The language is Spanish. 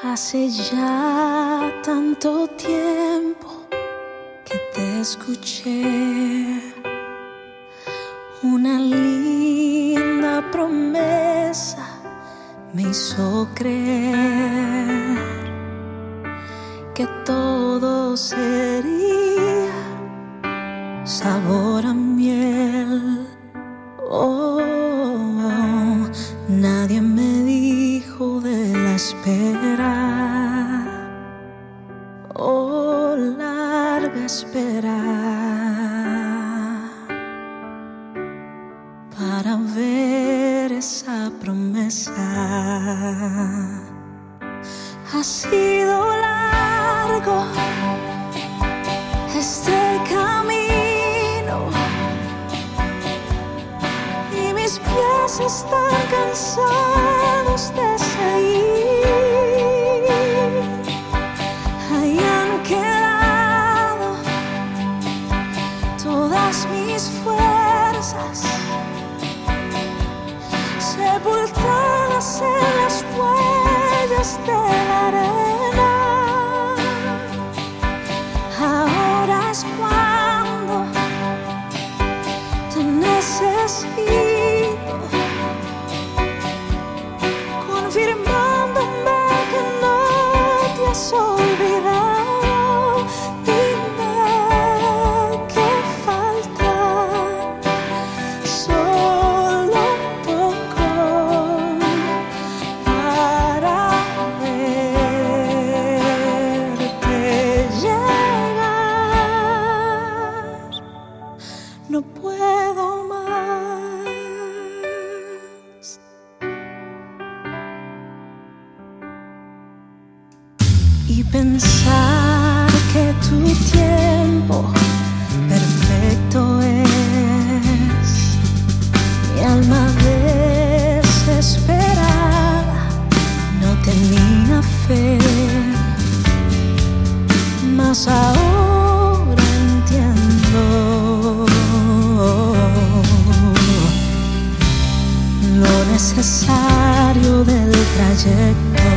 Hace ya tanto tiempo que te escuché. Una linda promesa me hizo creer que todo sería sabor a miel. Oh, nadie me Oh, larga espera. Para ver esa promesa. Ha sido largo este camino y mis pies están cansados pensar que tu tiempo perfecto es. Mi alma desesperada no tenía fe, mas ahora entiendo lo necesario del trayecto.